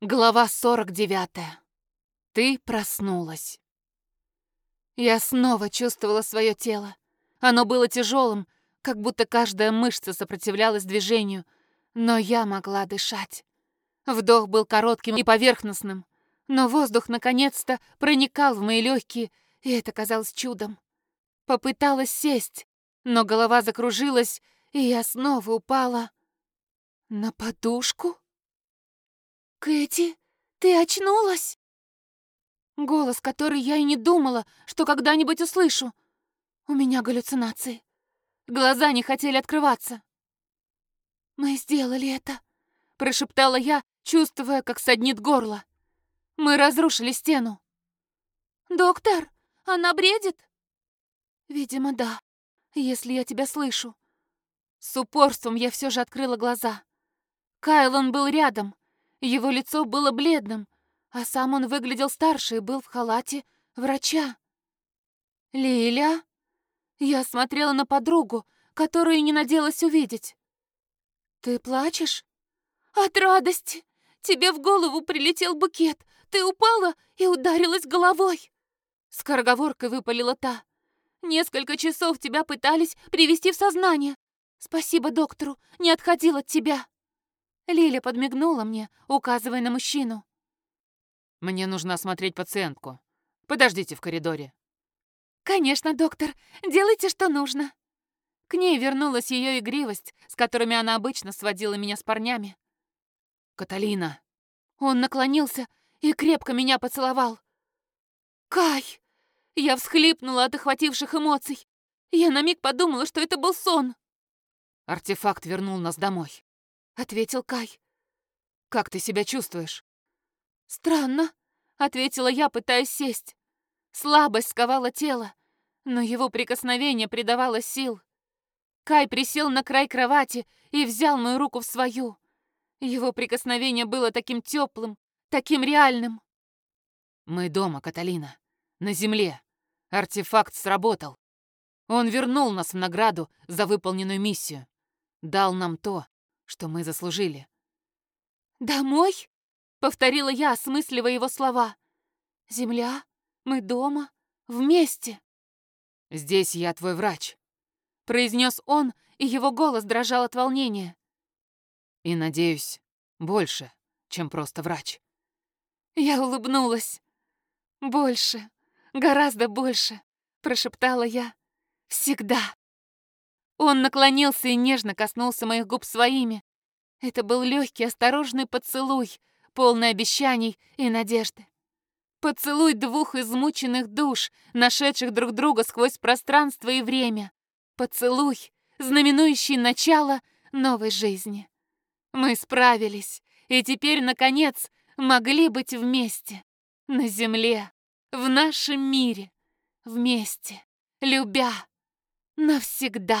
Глава 49. Ты проснулась. Я снова чувствовала свое тело. Оно было тяжелым, как будто каждая мышца сопротивлялась движению, но я могла дышать. Вдох был коротким и поверхностным, но воздух наконец-то проникал в мои легкие, и это казалось чудом. Попыталась сесть, но голова закружилась, и я снова упала на подушку. «Кэти, ты очнулась?» Голос, который я и не думала, что когда-нибудь услышу. У меня галлюцинации. Глаза не хотели открываться. «Мы сделали это», — прошептала я, чувствуя, как саднит горло. «Мы разрушили стену». «Доктор, она бредит?» «Видимо, да, если я тебя слышу». С упорством я все же открыла глаза. Кайлон был рядом, его лицо было бледным, а сам он выглядел старше и был в халате врача. «Лиля?» Я смотрела на подругу, которую не надеялась увидеть. «Ты плачешь?» «От радости! Тебе в голову прилетел букет. Ты упала и ударилась головой!» Скороговоркой выпалила та. «Несколько часов тебя пытались привести в сознание. Спасибо доктору, не отходил от тебя». Лиля подмигнула мне, указывая на мужчину. «Мне нужно осмотреть пациентку. Подождите в коридоре». «Конечно, доктор. Делайте, что нужно». К ней вернулась ее игривость, с которыми она обычно сводила меня с парнями. «Каталина!» Он наклонился и крепко меня поцеловал. «Кай!» Я всхлипнула от охвативших эмоций. Я на миг подумала, что это был сон. Артефакт вернул нас домой ответил Кай. «Как ты себя чувствуешь?» «Странно», — ответила я, пытаясь сесть. Слабость сковала тело, но его прикосновение придавало сил. Кай присел на край кровати и взял мою руку в свою. Его прикосновение было таким теплым, таким реальным. «Мы дома, Каталина. На земле. Артефакт сработал. Он вернул нас в награду за выполненную миссию. Дал нам то, что мы заслужили. «Домой?» — повторила я, осмысливая его слова. «Земля, мы дома, вместе». «Здесь я твой врач», — произнес он, и его голос дрожал от волнения. «И, надеюсь, больше, чем просто врач». Я улыбнулась. «Больше, гораздо больше», — прошептала я. «Всегда». Он наклонился и нежно коснулся моих губ своими. Это был легкий, осторожный поцелуй, полный обещаний и надежды. Поцелуй двух измученных душ, нашедших друг друга сквозь пространство и время. Поцелуй, знаменующий начало новой жизни. Мы справились, и теперь, наконец, могли быть вместе. На земле, в нашем мире. Вместе, любя. Навсегда.